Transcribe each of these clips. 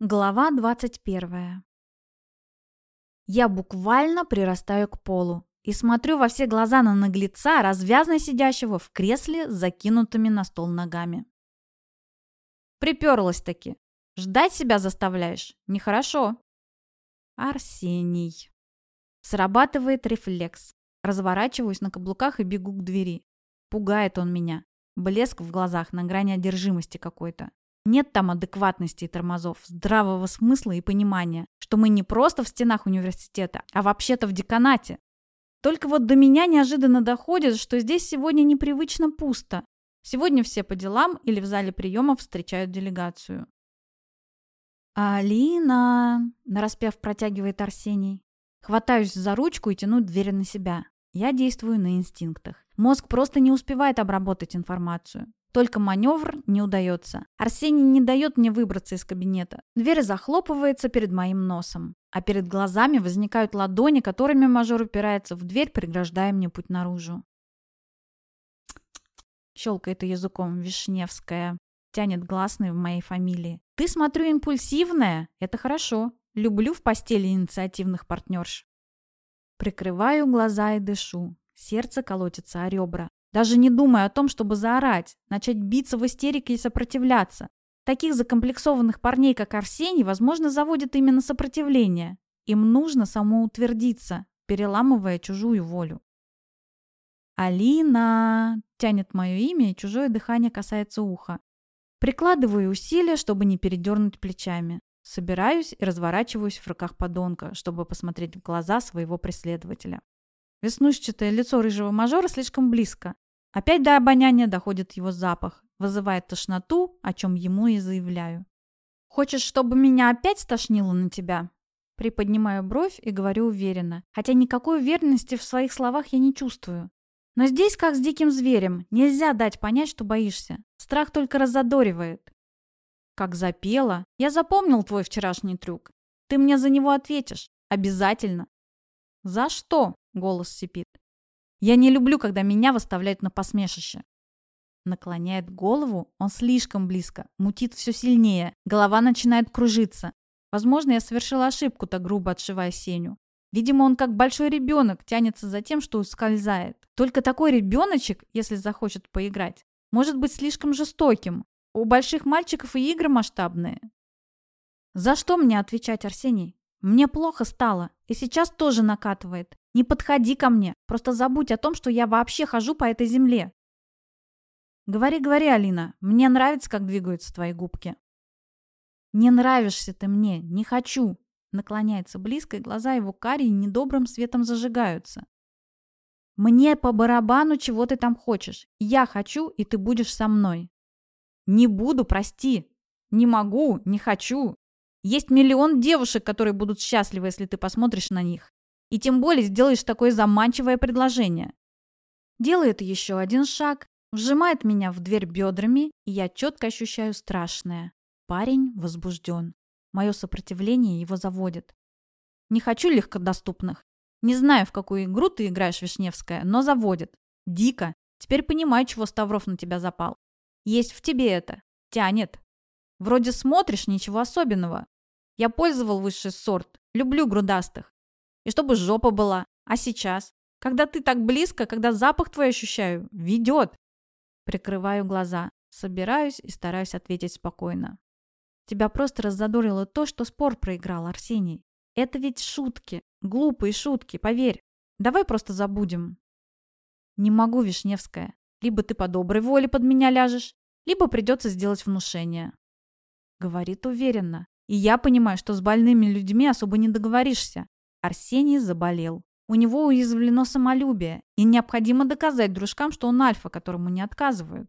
Глава 21. Я буквально прирастаю к полу и смотрю во все глаза на наглеца, развязно сидящего в кресле с закинутыми на стол ногами. Приперлась-таки. Ждать себя заставляешь? Нехорошо. Арсений. Срабатывает рефлекс. Разворачиваюсь на каблуках и бегу к двери. Пугает он меня. Блеск в глазах на грани одержимости какой-то. Нет там адекватности и тормозов, здравого смысла и понимания, что мы не просто в стенах университета, а вообще-то в деканате. Только вот до меня неожиданно доходит, что здесь сегодня непривычно пусто. Сегодня все по делам или в зале приемов встречают делегацию. «Алина!» – нараспев протягивает Арсений. Хватаюсь за ручку и тяну дверь на себя. Я действую на инстинктах. Мозг просто не успевает обработать информацию. Только маневр не удается. Арсений не дает мне выбраться из кабинета. Дверь захлопывается перед моим носом. А перед глазами возникают ладони, которыми мажор упирается в дверь, преграждая мне путь наружу. Щелкает языком Вишневская. Тянет гласный в моей фамилии. Ты, смотрю, импульсивная. Это хорошо. Люблю в постели инициативных партнерш. Прикрываю глаза и дышу. Сердце колотится о ребра. Даже не думая о том, чтобы заорать, начать биться в истерике и сопротивляться. Таких закомплексованных парней, как Арсений, возможно, заводит именно сопротивление. Им нужно самоутвердиться, переламывая чужую волю. «Алина!» – тянет мое имя, и чужое дыхание касается уха. Прикладываю усилия, чтобы не передернуть плечами. Собираюсь и разворачиваюсь в руках подонка, чтобы посмотреть в глаза своего преследователя. Веснушчатое лицо рыжего мажора слишком близко. Опять до обоняния доходит его запах, вызывает тошноту, о чем ему и заявляю. «Хочешь, чтобы меня опять стошнило на тебя?» Приподнимаю бровь и говорю уверенно, хотя никакой уверенности в своих словах я не чувствую. Но здесь, как с диким зверем, нельзя дать понять, что боишься. Страх только разодоривает. Как запела. Я запомнил твой вчерашний трюк. Ты мне за него ответишь. Обязательно. За что? Голос сипит. Я не люблю, когда меня выставляют на посмешище. Наклоняет голову, он слишком близко, мутит все сильнее, голова начинает кружиться. Возможно, я совершила ошибку, так грубо отшивая Сеню. Видимо, он как большой ребенок тянется за тем, что ускользает. Только такой ребеночек, если захочет поиграть, может быть слишком жестоким. У больших мальчиков и игры масштабные. За что мне отвечать, Арсений? Мне плохо стало, и сейчас тоже накатывает. Не подходи ко мне. Просто забудь о том, что я вообще хожу по этой земле. Говори, говори, Алина. Мне нравится, как двигаются твои губки. Не нравишься ты мне. Не хочу. Наклоняется близко, и глаза его карие недобрым светом зажигаются. Мне по барабану, чего ты там хочешь. Я хочу, и ты будешь со мной. Не буду, прости. Не могу, не хочу. Есть миллион девушек, которые будут счастливы, если ты посмотришь на них. И тем более сделаешь такое заманчивое предложение. Делает еще один шаг, вжимает меня в дверь бедрами, и я четко ощущаю страшное. Парень возбужден. Мое сопротивление его заводит. Не хочу легкодоступных. Не знаю, в какую игру ты играешь, Вишневская, но заводит. Дико. Теперь понимаю, чего Ставров на тебя запал. Есть в тебе это. Тянет. Вроде смотришь, ничего особенного. Я пользовал высший сорт. Люблю грудастых. И чтобы жопа была. А сейчас? Когда ты так близко, когда запах твой ощущаю, ведет. Прикрываю глаза, собираюсь и стараюсь ответить спокойно. Тебя просто раззадорило то, что спор проиграл, Арсений. Это ведь шутки, глупые шутки, поверь. Давай просто забудем. Не могу, Вишневская. Либо ты по доброй воле под меня ляжешь, либо придется сделать внушение. Говорит уверенно. И я понимаю, что с больными людьми особо не договоришься. Арсений заболел. У него уязвлено самолюбие, и необходимо доказать дружкам, что он альфа, которому не отказывают.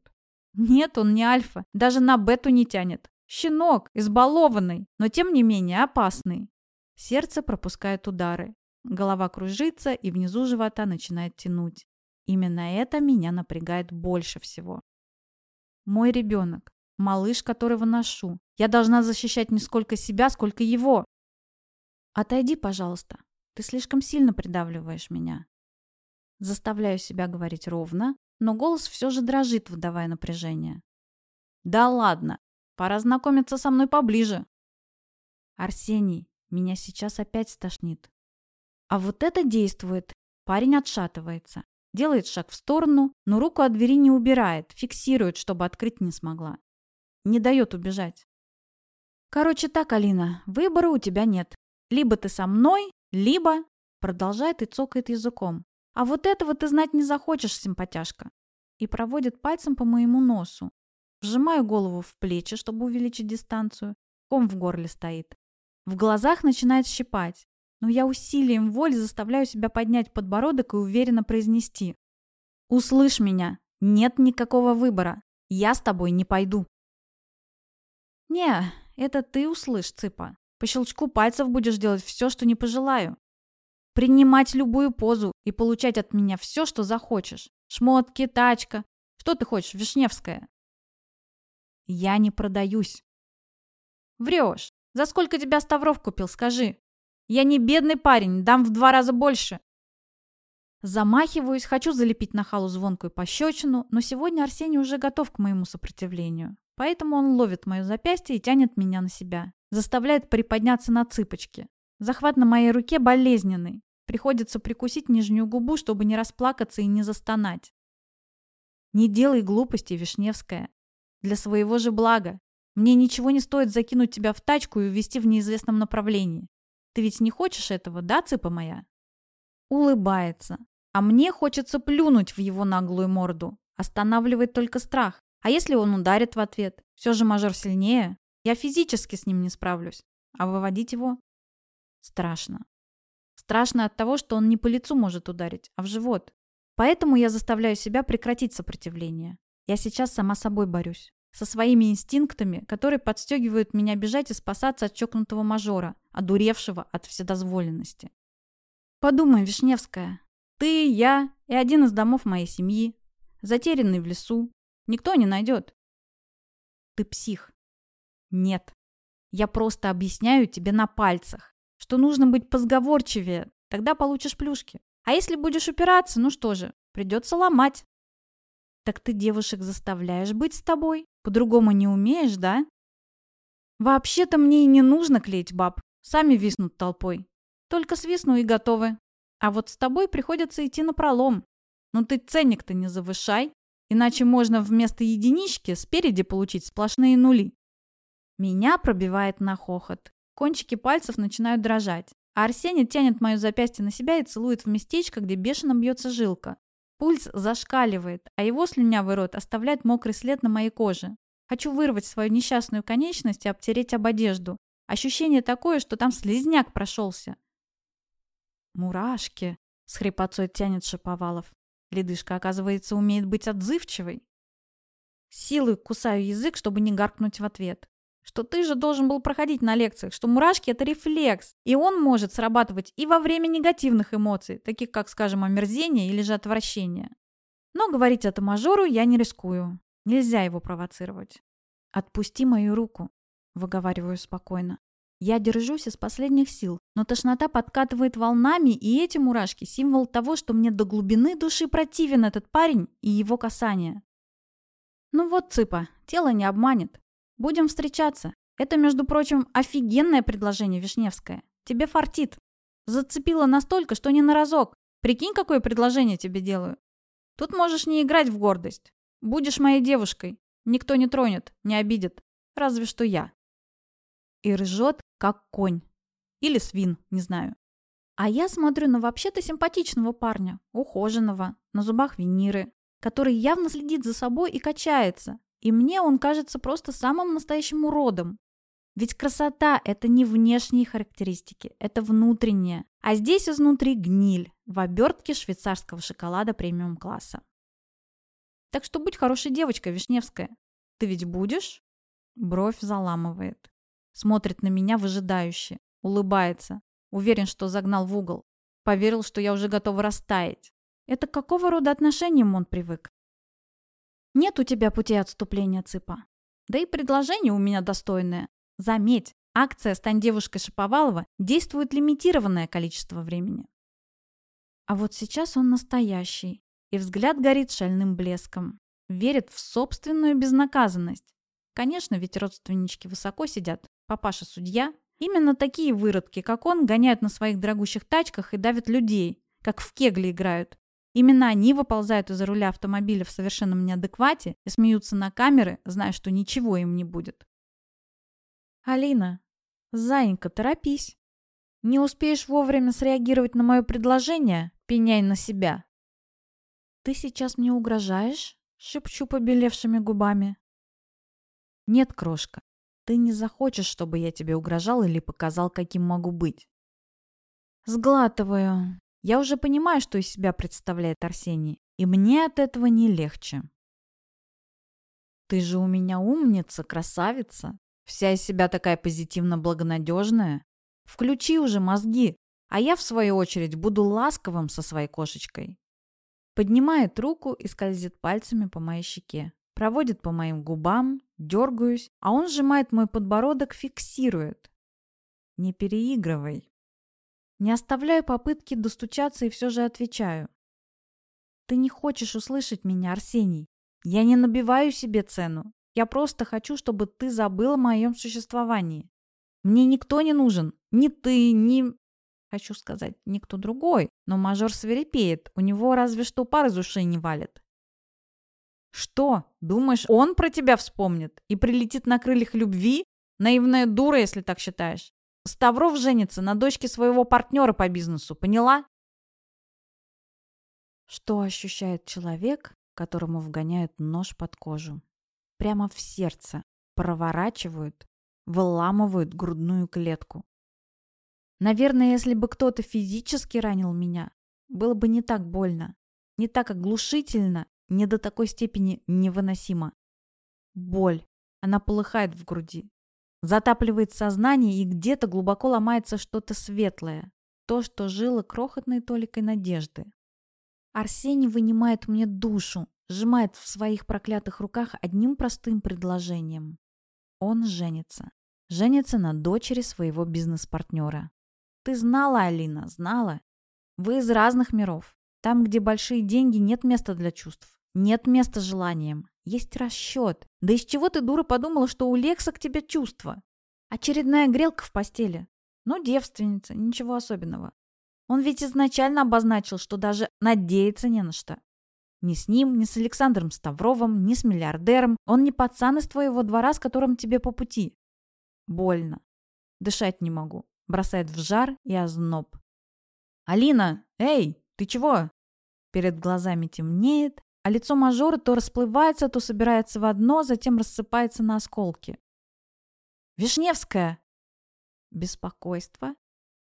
Нет, он не альфа, даже на бету не тянет. Щенок, избалованный, но тем не менее опасный. Сердце пропускает удары. Голова кружится, и внизу живота начинает тянуть. Именно это меня напрягает больше всего. Мой ребенок, малыш, которого ношу. Я должна защищать не сколько себя, сколько его. Отойди, пожалуйста. Ты слишком сильно придавливаешь меня. Заставляю себя говорить ровно, но голос все же дрожит, выдавая напряжение. Да ладно, пора знакомиться со мной поближе. Арсений, меня сейчас опять стошнит. А вот это действует. Парень отшатывается. Делает шаг в сторону, но руку от двери не убирает, фиксирует, чтобы открыть не смогла. Не дает убежать. Короче так, Алина, выбора у тебя нет. Либо ты со мной, либо... Продолжает и цокает языком. А вот этого ты знать не захочешь, симпатяшка. И проводит пальцем по моему носу. Вжимаю голову в плечи, чтобы увеличить дистанцию. Ком в горле стоит. В глазах начинает щипать но я усилием воли заставляю себя поднять подбородок и уверенно произнести. «Услышь меня! Нет никакого выбора! Я с тобой не пойду!» «Не, это ты услышь, цыпа. По щелчку пальцев будешь делать все, что не пожелаю. Принимать любую позу и получать от меня все, что захочешь. Шмотки, тачка. Что ты хочешь, Вишневская?» «Я не продаюсь». «Врешь. За сколько тебя Ставров купил, скажи?» Я не бедный парень, дам в два раза больше. Замахиваюсь, хочу залепить на халу звонкую пощечину, но сегодня Арсений уже готов к моему сопротивлению. Поэтому он ловит мое запястье и тянет меня на себя. Заставляет приподняться на цыпочки. Захват на моей руке болезненный. Приходится прикусить нижнюю губу, чтобы не расплакаться и не застонать. Не делай глупости, Вишневская. Для своего же блага. Мне ничего не стоит закинуть тебя в тачку и увезти в неизвестном направлении. Ты ведь не хочешь этого, да, цыпа моя?» Улыбается. А мне хочется плюнуть в его наглую морду. Останавливает только страх. А если он ударит в ответ? Все же мажор сильнее. Я физически с ним не справлюсь. А выводить его? Страшно. Страшно от того, что он не по лицу может ударить, а в живот. Поэтому я заставляю себя прекратить сопротивление. Я сейчас сама собой борюсь со своими инстинктами, которые подстегивают меня бежать и спасаться от чокнутого мажора, одуревшего от вседозволенности. Подумай, Вишневская, ты, я и один из домов моей семьи, затерянный в лесу, никто не найдет. Ты псих. Нет. Я просто объясняю тебе на пальцах, что нужно быть позговорчивее, тогда получишь плюшки. А если будешь упираться, ну что же, придется ломать. Так ты девушек заставляешь быть с тобой? По-другому не умеешь, да? Вообще-то мне и не нужно клеить баб. Сами виснут толпой. Только свистну и готовы. А вот с тобой приходится идти на пролом. Ну ты ценник-то не завышай, иначе можно вместо единички спереди получить сплошные нули. Меня пробивает на хохот. Кончики пальцев начинают дрожать. А Арсений тянет мое запястье на себя и целует в местечко, где бешено бьется жилка. Пульс зашкаливает, а его слюнявый рот оставляет мокрый след на моей коже. Хочу вырвать свою несчастную конечность и обтереть об одежду. Ощущение такое, что там слизняк прошелся. «Мурашки!» — с хрипотцой тянет Шаповалов. Ледышка, оказывается, умеет быть отзывчивой. Силой кусаю язык, чтобы не гаркнуть в ответ что ты же должен был проходить на лекциях, что мурашки – это рефлекс, и он может срабатывать и во время негативных эмоций, таких как, скажем, омерзение или же отвращение. Но говорить это мажору я не рискую. Нельзя его провоцировать. «Отпусти мою руку», – выговариваю спокойно. Я держусь из последних сил, но тошнота подкатывает волнами, и эти мурашки – символ того, что мне до глубины души противен этот парень и его касание. Ну вот, цыпа, тело не обманет. Будем встречаться. Это, между прочим, офигенное предложение, Вишневское. Тебе фартит. Зацепило настолько, что не на разок. Прикинь, какое предложение тебе делаю. Тут можешь не играть в гордость. Будешь моей девушкой. Никто не тронет, не обидит. Разве что я. И ржет, как конь. Или свин, не знаю. А я смотрю на вообще-то симпатичного парня, ухоженного, на зубах виниры, который явно следит за собой и качается, и мне он кажется просто самым настоящим уродом. Ведь красота – это не внешние характеристики, это внутреннее. А здесь изнутри гниль в обертке швейцарского шоколада премиум-класса. Так что будь хорошей девочкой, Вишневская. Ты ведь будешь? Бровь заламывает. Смотрит на меня выжидающе. Улыбается. Уверен, что загнал в угол. Поверил, что я уже готова растаять. Это к какого рода отношениям он привык? Нет у тебя пути отступления, Цыпа. Да и предложение у меня достойное. Заметь, акция «Стань девушкой Шаповалова» действует лимитированное количество времени. А вот сейчас он настоящий, и взгляд горит шальным блеском. Верит в собственную безнаказанность. Конечно, ведь родственнички высоко сидят. Папаша судья, Именно такие выродки, как он, гоняют на своих дорогущих тачках и давят людей, как в кегли играют. Именно они выползают из-за руля автомобиля в совершенном неадеквате и смеются на камеры, зная, что ничего им не будет. «Алина, зайенька, торопись. Не успеешь вовремя среагировать на мое предложение, пеняй на себя». «Ты сейчас мне угрожаешь?» — шепчу побелевшими губами. «Нет, крошка, ты не захочешь, чтобы я тебе угрожал или показал, каким могу быть». Сглатываю. Я уже понимаю, что из себя представляет Арсений, и мне от этого не легче. Ты же у меня умница, красавица. Вся из себя такая позитивно-благонадежная. Включи уже мозги, а я, в свою очередь, буду ласковым со своей кошечкой. Поднимает руку и скользит пальцами по моей щеке. Проводит по моим губам, дергаюсь, а он сжимает мой подбородок, фиксирует. Не переигрывай. Не оставляю попытки достучаться и все же отвечаю. Ты не хочешь услышать меня, Арсений. Я не набиваю себе цену. Я просто хочу, чтобы ты забыл о моем существовании. Мне никто не нужен. Ни ты, ни... Хочу сказать, никто другой. Но мажор свирепеет. У него разве что пар из ушей не валит. Что? Думаешь, он про тебя вспомнит? И прилетит на крыльях любви? Наивная дура, если так считаешь. Ставров женится на дочке своего партнера по бизнесу, поняла? Что ощущает человек, которому вгоняют нож под кожу? Прямо в сердце. Проворачивают, выламывают грудную клетку. Наверное, если бы кто-то физически ранил меня, было бы не так больно, не так оглушительно, не до такой степени невыносимо. Боль. Она полыхает в груди, затапливает сознание, и где-то глубоко ломается что-то светлое. То, что жило крохотной толикой надежды. Арсений вынимает мне душу, сжимает в своих проклятых руках одним простым предложением. Он женится. Женится на дочери своего бизнес-партнера. Ты знала, Алина, знала. Вы из разных миров. Там, где большие деньги, нет места для чувств. Нет места желаниям. Есть расчет. Да из чего ты, дура, подумала, что у Лекса к тебе чувства? Очередная грелка в постели. Ну, девственница, ничего особенного. Он ведь изначально обозначил, что даже надеяться не на что. Ни с ним, ни с Александром Ставровым, ни с миллиардером. Он не пацан из твоего двора, с которым тебе по пути. Больно. Дышать не могу. Бросает в жар и озноб. «Алина! Эй, ты чего?» Перед глазами темнеет, а лицо мажора то расплывается, то собирается в одно, затем рассыпается на осколки. «Вишневская!» Беспокойство?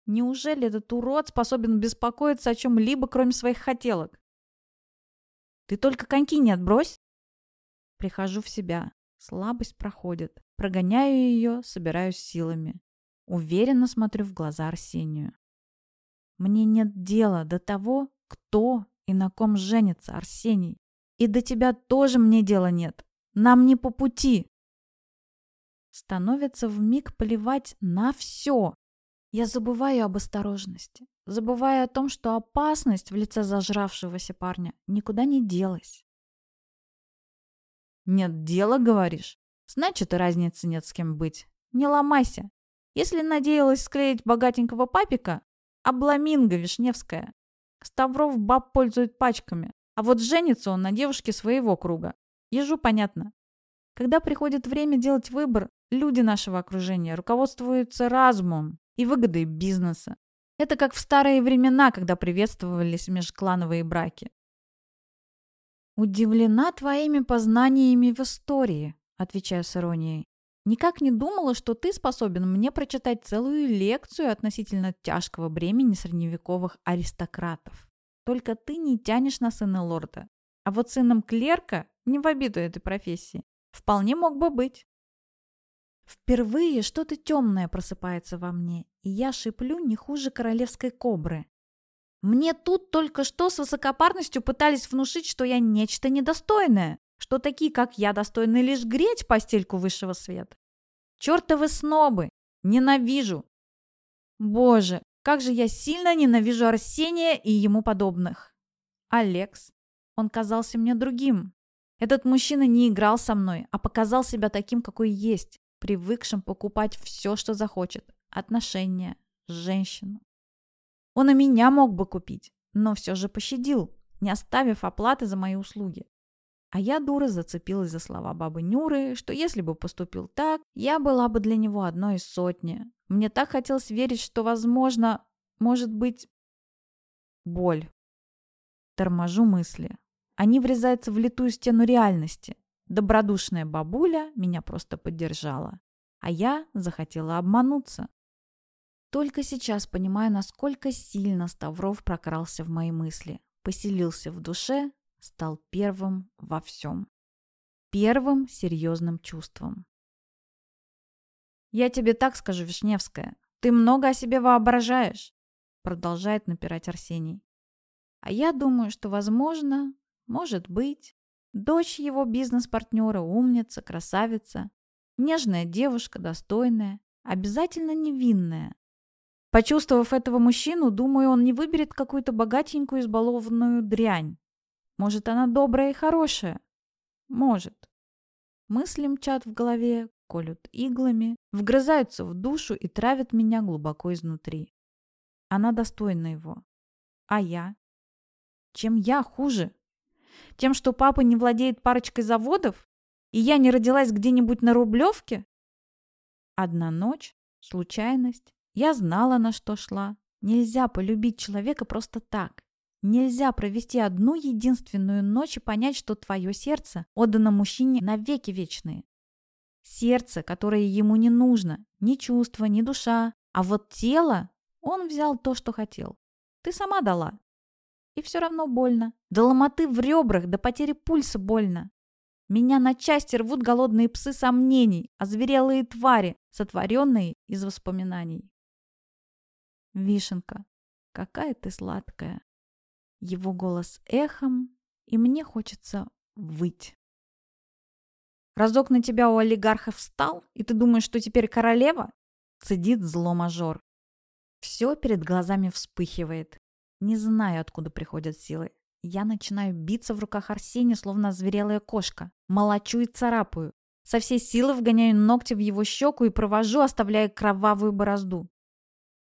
Неужели этот урод способен беспокоиться о чем-либо, кроме своих хотелок? «Ты только коньки не отбрось!» Прихожу в себя. Слабость проходит. Прогоняю ее, собираюсь силами. Уверенно смотрю в глаза Арсению. Мне нет дела до того, кто и на ком женится Арсений. И до тебя тоже мне дела нет. Нам не по пути. Становится в миг плевать на все. Я забываю об осторожности. Забываю о том, что опасность в лице зажравшегося парня никуда не делась. Нет дела, говоришь? Значит, и разницы нет с кем быть. Не ломайся. Если надеялась склеить богатенького папика, обламинго Вишневская. Ставров баб пользует пачками. А вот женится он на девушке своего круга. Ежу понятно. Когда приходит время делать выбор, люди нашего окружения руководствуются разумом и выгодой бизнеса. Это как в старые времена, когда приветствовались межклановые браки. «Удивлена твоими познаниями в истории», — отвечаю с иронией. «Никак не думала, что ты способен мне прочитать целую лекцию относительно тяжкого бремени средневековых аристократов». Только ты не тянешь на сына лорда. А вот сыном клерка, не в обиду этой профессии, вполне мог бы быть. Впервые что-то темное просыпается во мне, и я шиплю не хуже королевской кобры. Мне тут только что с высокопарностью пытались внушить, что я нечто недостойное, что такие, как я, достойны лишь греть постельку высшего света. Чертовы снобы! Ненавижу! Боже, как же я сильно ненавижу Арсения и ему подобных. Алекс. Он казался мне другим. Этот мужчина не играл со мной, а показал себя таким, какой есть, привыкшим покупать все, что захочет, отношения, женщину. Он и меня мог бы купить, но все же пощадил, не оставив оплаты за мои услуги. А я, дура, зацепилась за слова бабы Нюры, что если бы поступил так, я была бы для него одной из сотни. Мне так хотелось верить, что, возможно, может быть, боль. Торможу мысли. Они врезаются в литую стену реальности. Добродушная бабуля меня просто поддержала. А я захотела обмануться. Только сейчас понимаю, насколько сильно Ставров прокрался в мои мысли, поселился в душе, стал первым во всем. Первым серьезным чувством. «Я тебе так скажу, Вишневская, ты много о себе воображаешь», продолжает напирать Арсений. А я думаю, что, возможно, может быть, дочь его бизнес-партнера умница, красавица, нежная девушка, достойная, обязательно невинная. Почувствовав этого мужчину, думаю, он не выберет какую-то богатенькую избалованную дрянь, может, она добрая и хорошая? Может. Мысли мчат в голове, колют иглами, вгрызаются в душу и травят меня глубоко изнутри. Она достойна его. А я? Чем я хуже? Тем, что папа не владеет парочкой заводов? И я не родилась где-нибудь на Рублевке? Одна ночь, случайность. Я знала, на что шла. Нельзя полюбить человека просто так. Нельзя провести одну единственную ночь и понять, что твое сердце отдано мужчине навеки вечные. Сердце, которое ему не нужно, ни чувства, ни душа. А вот тело, он взял то, что хотел. Ты сама дала. И все равно больно. До ломоты в ребрах, до потери пульса больно. Меня на части рвут голодные псы сомнений, озверелые твари, сотворенные из воспоминаний. Вишенка, какая ты сладкая. Его голос эхом, и мне хочется выть. Разок на тебя у олигарха встал, и ты думаешь, что теперь королева? Цедит зло мажор. Все перед глазами вспыхивает. Не знаю, откуда приходят силы. Я начинаю биться в руках Арсения, словно озверелая кошка. Молочу и царапаю. Со всей силы вгоняю ногти в его щеку и провожу, оставляя кровавую борозду.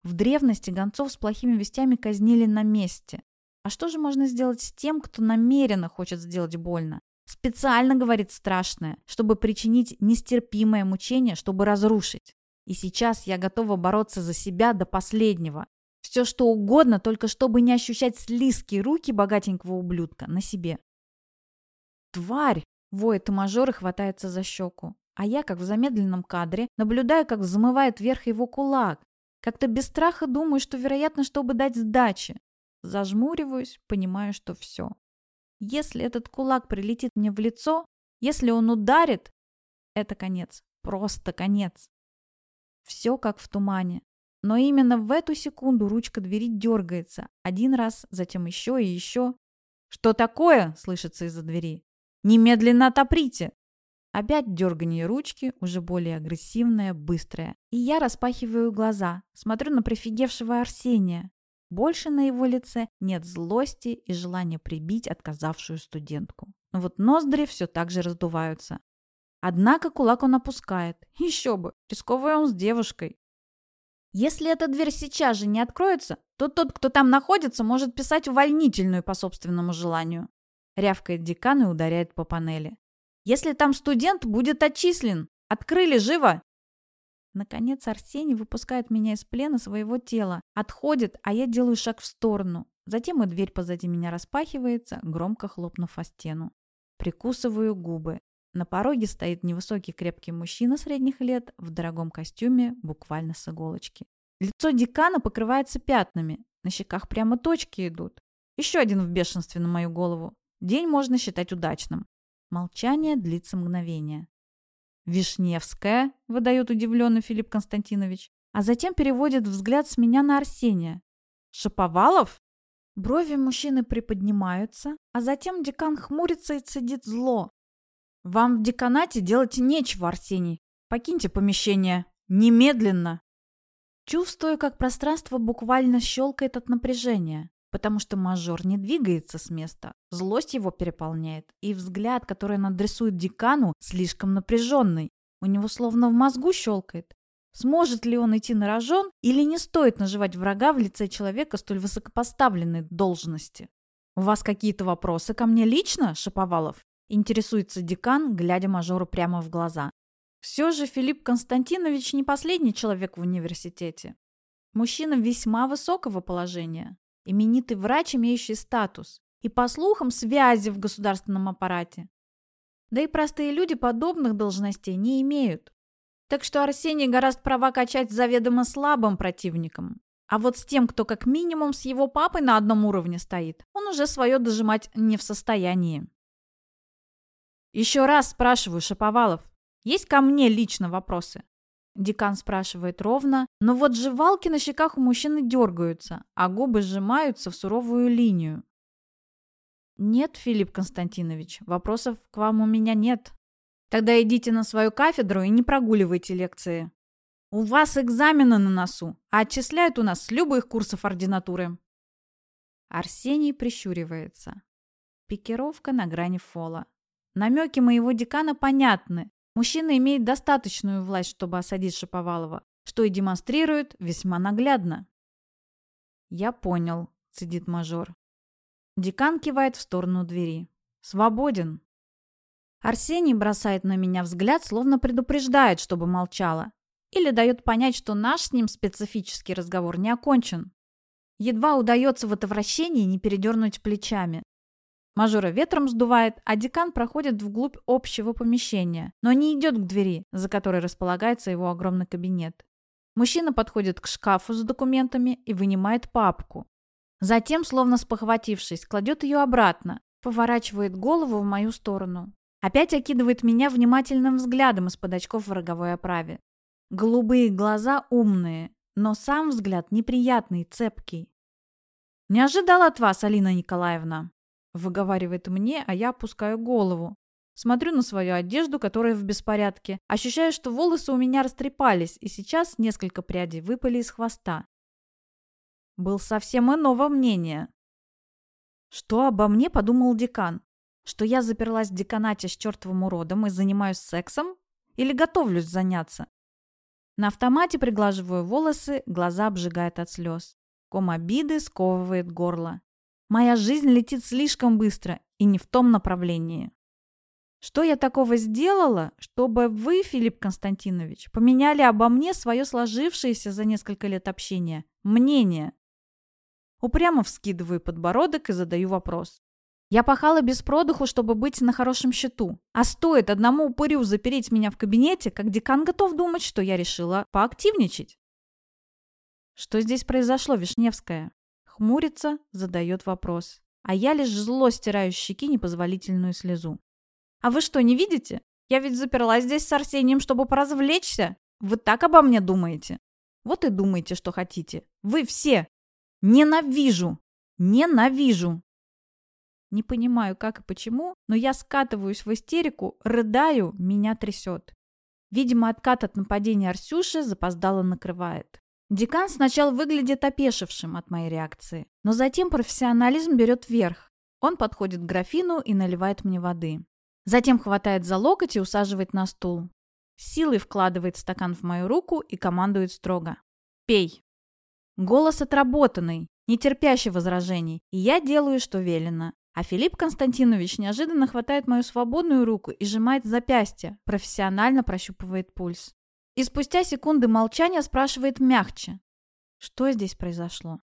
В древности гонцов с плохими вестями казнили на месте. А что же можно сделать с тем, кто намеренно хочет сделать больно? Специально говорит страшное, чтобы причинить нестерпимое мучение, чтобы разрушить. И сейчас я готова бороться за себя до последнего. Все что угодно, только чтобы не ощущать слизкие руки богатенького ублюдка на себе. «Тварь!» — воет и мажор и хватается за щеку. А я, как в замедленном кадре, наблюдаю, как взмывает вверх его кулак. Как-то без страха думаю, что, вероятно, чтобы дать сдачи. Зажмуриваюсь, понимаю, что все. Если этот кулак прилетит мне в лицо, если он ударит, это конец, просто конец. Все как в тумане. Но именно в эту секунду ручка двери дергается. Один раз, затем еще и еще. «Что такое?» – слышится из-за двери. «Немедленно отоприте!» Опять дергание ручки, уже более агрессивное, быстрое. И я распахиваю глаза, смотрю на прифигевшего Арсения. Больше на его лице нет злости и желания прибить отказавшую студентку. Но вот ноздри все так же раздуваются. Однако кулак он опускает. Еще бы, рисковый он с девушкой. Если эта дверь сейчас же не откроется, то тот, кто там находится, может писать увольнительную по собственному желанию. Рявкает декан и ударяет по панели. Если там студент, будет отчислен. Открыли, живо! Наконец Арсений выпускает меня из плена своего тела, отходит, а я делаю шаг в сторону. Затем и дверь позади меня распахивается, громко хлопнув о стену. Прикусываю губы. На пороге стоит невысокий крепкий мужчина средних лет в дорогом костюме, буквально с иголочки. Лицо декана покрывается пятнами, на щеках прямо точки идут. Еще один в бешенстве на мою голову. День можно считать удачным. Молчание длится мгновение. «Вишневская», — выдает удивленный Филипп Константинович, а затем переводит взгляд с меня на Арсения. «Шаповалов?» Брови мужчины приподнимаются, а затем декан хмурится и цедит зло. «Вам в деканате делать нечего, Арсений. Покиньте помещение. Немедленно!» Чувствую, как пространство буквально щелкает от напряжения потому что мажор не двигается с места. Злость его переполняет, и взгляд, который он адресует декану, слишком напряженный. У него словно в мозгу щелкает. Сможет ли он идти на рожон или не стоит наживать врага в лице человека столь высокопоставленной должности? «У вас какие-то вопросы ко мне лично, Шаповалов?» Интересуется декан, глядя мажору прямо в глаза. Все же Филипп Константинович не последний человек в университете. Мужчина весьма высокого положения, именитый врач, имеющий статус, и, по слухам, связи в государственном аппарате. Да и простые люди подобных должностей не имеют. Так что Арсений гораздо права качать заведомо слабым противником. А вот с тем, кто как минимум с его папой на одном уровне стоит, он уже свое дожимать не в состоянии. Еще раз спрашиваю, Шаповалов, есть ко мне лично вопросы? Декан спрашивает ровно, но вот жевалки на щеках у мужчины дергаются, а губы сжимаются в суровую линию. «Нет, Филипп Константинович, вопросов к вам у меня нет. Тогда идите на свою кафедру и не прогуливайте лекции. У вас экзамены на носу, а отчисляют у нас с любых курсов ординатуры». Арсений прищуривается. Пикировка на грани фола. Намеки моего декана понятны. Мужчина имеет достаточную власть, чтобы осадить Шаповалова, что и демонстрирует весьма наглядно. «Я понял», — цедит мажор. Декан кивает в сторону двери. «Свободен». Арсений бросает на меня взгляд, словно предупреждает, чтобы молчала. Или дает понять, что наш с ним специфический разговор не окончен. Едва удается в это вращении не передернуть плечами. Мажора ветром сдувает, а декан проходит вглубь общего помещения, но не идет к двери, за которой располагается его огромный кабинет. Мужчина подходит к шкафу с документами и вынимает папку. Затем, словно спохватившись, кладет ее обратно, поворачивает голову в мою сторону. Опять окидывает меня внимательным взглядом из-под очков в роговой оправе. Голубые глаза умные, но сам взгляд неприятный, цепкий. «Не ожидал от вас, Алина Николаевна!» Выговаривает мне, а я опускаю голову. Смотрю на свою одежду, которая в беспорядке. Ощущаю, что волосы у меня растрепались, и сейчас несколько прядей выпали из хвоста. Был совсем иного мнения. Что обо мне подумал декан? Что я заперлась в деканате с чертовым уродом и занимаюсь сексом? Или готовлюсь заняться? На автомате приглаживаю волосы, глаза обжигают от слез. Ком обиды сковывает горло. Моя жизнь летит слишком быстро и не в том направлении. Что я такого сделала, чтобы вы, Филипп Константинович, поменяли обо мне свое сложившееся за несколько лет общения мнение? Упрямо вскидываю подбородок и задаю вопрос. Я пахала без продыху, чтобы быть на хорошем счету. А стоит одному упырю запереть меня в кабинете, как декан готов думать, что я решила поактивничать. Что здесь произошло, Вишневская? Хмурится, задает вопрос. А я лишь зло стираю щеки непозволительную слезу. «А вы что, не видите? Я ведь заперлась здесь с Арсением, чтобы поразвлечься. Вы так обо мне думаете? Вот и думайте, что хотите. Вы все. Ненавижу! Ненавижу!» Не понимаю, как и почему, но я скатываюсь в истерику, рыдаю, меня трясет. Видимо, откат от нападения Арсюши запоздало накрывает. Декан сначала выглядит опешившим от моей реакции, но затем профессионализм берет верх. Он подходит к графину и наливает мне воды. Затем хватает за локоть и усаживает на стул. Силой вкладывает стакан в мою руку и командует строго. «Пей». Голос отработанный, не терпящий возражений, и я делаю, что велено. А Филипп Константинович неожиданно хватает мою свободную руку и сжимает запястье, профессионально прощупывает пульс. И спустя секунды молчания спрашивает мягче. Что здесь произошло?